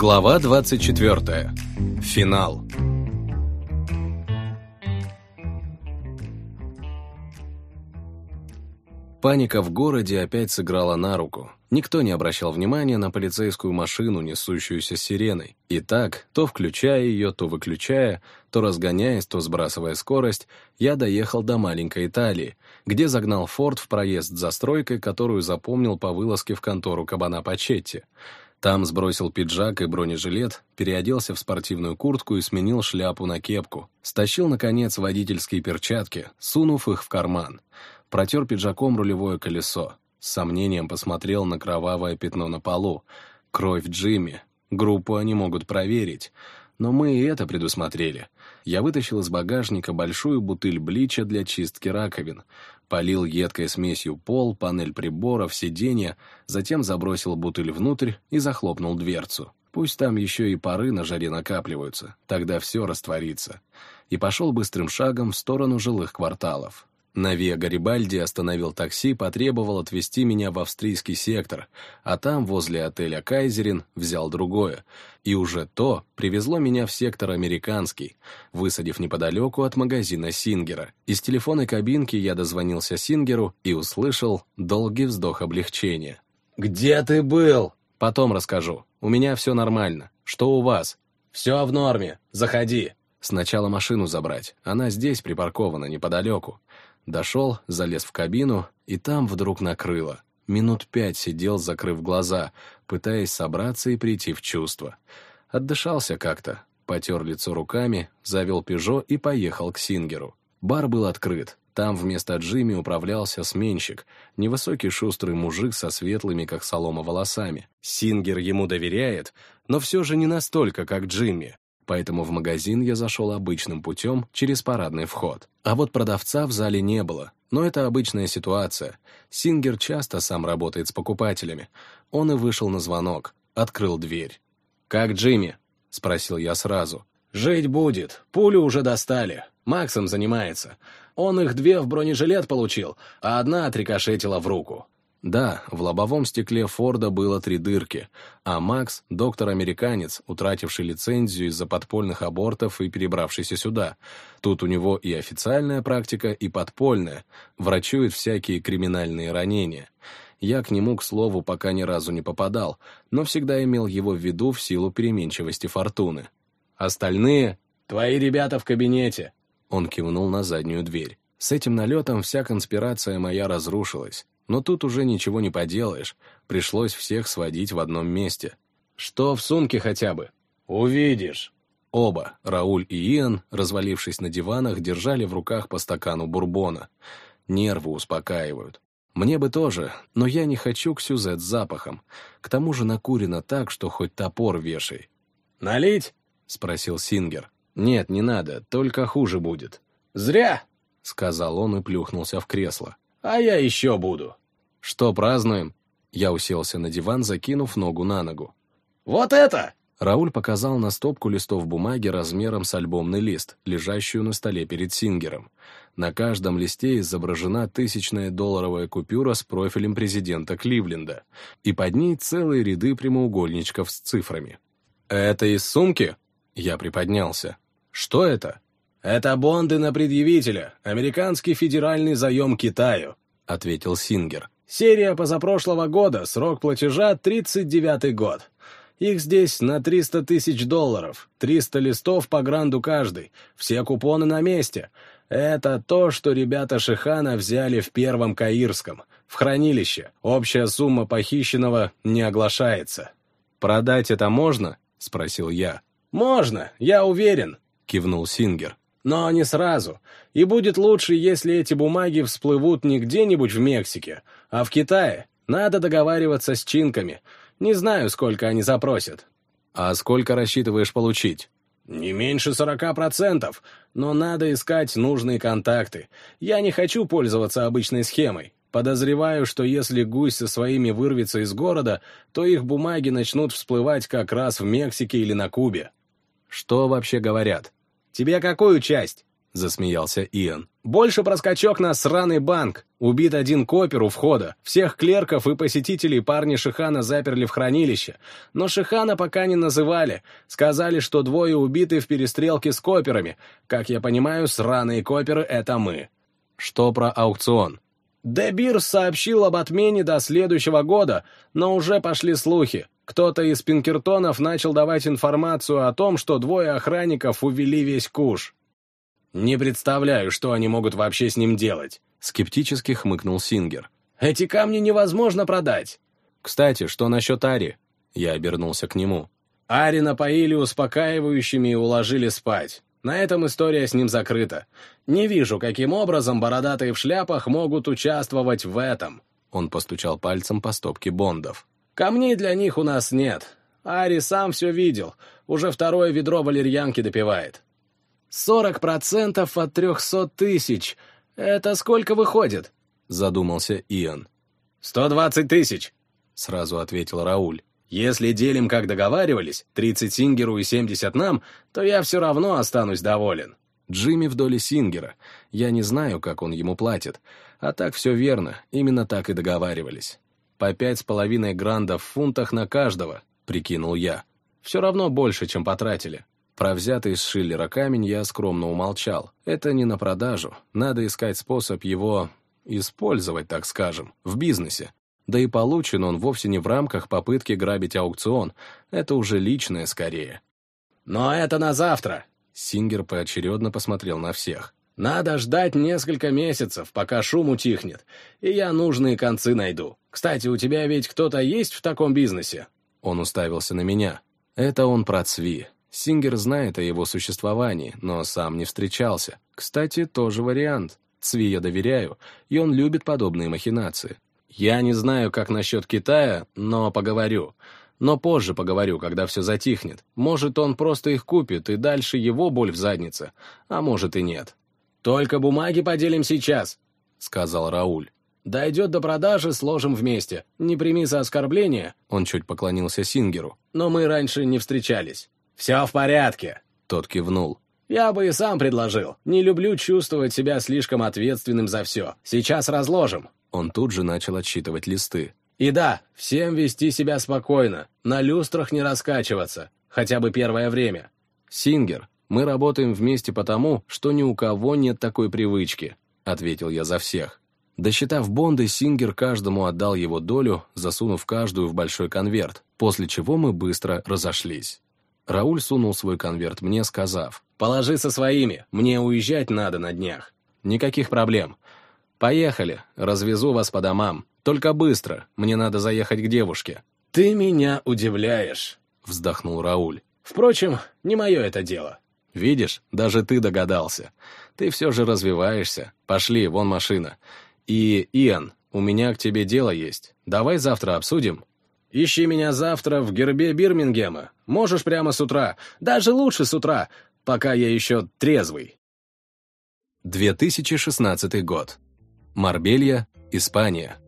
Глава 24. Финал. Паника в городе опять сыграла на руку. Никто не обращал внимания на полицейскую машину, несущуюся сиреной. И так, то включая ее, то выключая, то разгоняясь, то сбрасывая скорость, я доехал до маленькой Италии, где загнал Форд в проезд за стройкой, которую запомнил по вылазке в контору Кабана Пачетти. Там сбросил пиджак и бронежилет, переоделся в спортивную куртку и сменил шляпу на кепку. Стащил, наконец, водительские перчатки, сунув их в карман протер пиджаком рулевое колесо, с сомнением посмотрел на кровавое пятно на полу. Кровь Джимми. Группу они могут проверить. Но мы и это предусмотрели. Я вытащил из багажника большую бутыль блича для чистки раковин, полил едкой смесью пол, панель приборов, сиденья, затем забросил бутыль внутрь и захлопнул дверцу. Пусть там еще и пары на жаре накапливаются, тогда все растворится. И пошел быстрым шагом в сторону жилых кварталов. На Виа Гарибальди остановил такси, потребовал отвезти меня в австрийский сектор, а там, возле отеля «Кайзерин», взял другое. И уже то привезло меня в сектор американский, высадив неподалеку от магазина Сингера. Из телефонной кабинки я дозвонился Сингеру и услышал долгий вздох облегчения. «Где ты был?» «Потом расскажу. У меня все нормально. Что у вас?» «Все в норме. Заходи». Сначала машину забрать. Она здесь припаркована, неподалеку. Дошел, залез в кабину, и там вдруг накрыло. Минут пять сидел, закрыв глаза, пытаясь собраться и прийти в чувство. Отдышался как-то, потер лицо руками, завел «Пежо» и поехал к Сингеру. Бар был открыт. Там вместо Джимми управлялся сменщик, невысокий шустрый мужик со светлыми, как солома, волосами. Сингер ему доверяет, но все же не настолько, как Джимми поэтому в магазин я зашел обычным путем через парадный вход. А вот продавца в зале не было, но это обычная ситуация. Сингер часто сам работает с покупателями. Он и вышел на звонок, открыл дверь. «Как Джимми?» — спросил я сразу. «Жить будет. Пулю уже достали. Максом занимается. Он их две в бронежилет получил, а одна отрикошетила в руку. Да, в лобовом стекле Форда было три дырки, а Макс — доктор-американец, утративший лицензию из-за подпольных абортов и перебравшийся сюда. Тут у него и официальная практика, и подпольная. Врачует всякие криминальные ранения. Я к нему, к слову, пока ни разу не попадал, но всегда имел его в виду в силу переменчивости фортуны. Остальные — твои ребята в кабинете. Он кивнул на заднюю дверь. С этим налетом вся конспирация моя разрушилась. Но тут уже ничего не поделаешь, пришлось всех сводить в одном месте. «Что в сумке хотя бы?» «Увидишь». Оба, Рауль и Иэн, развалившись на диванах, держали в руках по стакану бурбона. Нервы успокаивают. Мне бы тоже, но я не хочу к Сюзет с запахом. К тому же накурено так, что хоть топор вешай. «Налить?» — спросил Сингер. «Нет, не надо, только хуже будет». «Зря!» — сказал он и плюхнулся в кресло. «А я еще буду». «Что празднуем?» Я уселся на диван, закинув ногу на ногу. «Вот это!» Рауль показал на стопку листов бумаги размером с альбомный лист, лежащую на столе перед Сингером. На каждом листе изображена тысячная долларовая купюра с профилем президента Кливленда, и под ней целые ряды прямоугольничков с цифрами. «Это из сумки?» Я приподнялся. «Что это?» «Это бонды на предъявителя, американский федеральный заем Китаю», — ответил Сингер. Серия позапрошлого года, срок платежа 39 год. Их здесь на 300 тысяч долларов, 300 листов по гранду каждый, все купоны на месте. Это то, что ребята Шихана взяли в первом Каирском, в хранилище. Общая сумма похищенного не оглашается. «Продать это можно?» — спросил я. «Можно, я уверен», — кивнул Сингер. Но не сразу. И будет лучше, если эти бумаги всплывут не где-нибудь в Мексике, а в Китае. Надо договариваться с чинками. Не знаю, сколько они запросят. А сколько рассчитываешь получить? Не меньше сорока процентов, но надо искать нужные контакты. Я не хочу пользоваться обычной схемой. Подозреваю, что если гусь со своими вырвется из города, то их бумаги начнут всплывать как раз в Мексике или на Кубе. Что вообще говорят? Тебе какую часть? — засмеялся Иэн. «Больше про скачок на сраный банк. Убит один копер у входа. Всех клерков и посетителей парни Шихана заперли в хранилище. Но Шихана пока не называли. Сказали, что двое убиты в перестрелке с коперами. Как я понимаю, сраные коперы — это мы». «Что про аукцион?» Дебирс сообщил об отмене до следующего года, но уже пошли слухи. Кто-то из Пинкертонов начал давать информацию о том, что двое охранников увели весь куш. «Не представляю, что они могут вообще с ним делать», — скептически хмыкнул Сингер. «Эти камни невозможно продать». «Кстати, что насчет Ари?» Я обернулся к нему. Ари напоили успокаивающими и уложили спать. На этом история с ним закрыта. Не вижу, каким образом бородатые в шляпах могут участвовать в этом. Он постучал пальцем по стопке бондов. Камней для них у нас нет. Ари сам все видел. Уже второе ведро валерьянки допивает. «Сорок процентов от трехсот тысяч. Это сколько выходит?» — задумался Иэн. «Сто двадцать тысяч», — сразу ответил Рауль. «Если делим, как договаривались, тридцать Сингеру и семьдесят нам, то я все равно останусь доволен». Джимми в доле Сингера. Я не знаю, как он ему платит. А так все верно, именно так и договаривались. По пять с половиной грандов в фунтах на каждого, прикинул я. Все равно больше, чем потратили. Про взятый из Шиллера камень я скромно умолчал. Это не на продажу. Надо искать способ его использовать, так скажем, в бизнесе. Да и получен он вовсе не в рамках попытки грабить аукцион. Это уже личное скорее. «Но это на завтра!» Сингер поочередно посмотрел на всех. «Надо ждать несколько месяцев, пока шум утихнет, и я нужные концы найду. Кстати, у тебя ведь кто-то есть в таком бизнесе?» Он уставился на меня. «Это он про Цви. Сингер знает о его существовании, но сам не встречался. Кстати, тоже вариант. Цви я доверяю, и он любит подобные махинации. Я не знаю, как насчет Китая, но поговорю. Но позже поговорю, когда все затихнет. Может, он просто их купит, и дальше его боль в заднице. А может и нет. «Только бумаги поделим сейчас», — сказал Рауль. «Дойдет до продажи, сложим вместе. Не прими за оскорбление», — он чуть поклонился Сингеру. «Но мы раньше не встречались». «Все в порядке», — тот кивнул. «Я бы и сам предложил. Не люблю чувствовать себя слишком ответственным за все. Сейчас разложим». Он тут же начал отсчитывать листы. «И да, всем вести себя спокойно, на люстрах не раскачиваться, хотя бы первое время». «Сингер, мы работаем вместе потому, что ни у кого нет такой привычки», — ответил я за всех. Досчитав бонды, Сингер каждому отдал его долю, засунув каждую в большой конверт, после чего мы быстро разошлись. Рауль сунул свой конверт мне, сказав, «Положи со своими, мне уезжать надо на днях». «Никаких проблем. Поехали, развезу вас по домам. Только быстро, мне надо заехать к девушке». «Ты меня удивляешь», — вздохнул Рауль. «Впрочем, не мое это дело». «Видишь, даже ты догадался. Ты все же развиваешься. Пошли, вон машина. И, Иэн, у меня к тебе дело есть. Давай завтра обсудим». Ищи меня завтра в гербе Бирмингема. Можешь прямо с утра. Даже лучше с утра, пока я еще трезвый. 2016 год. Марбелья, Испания.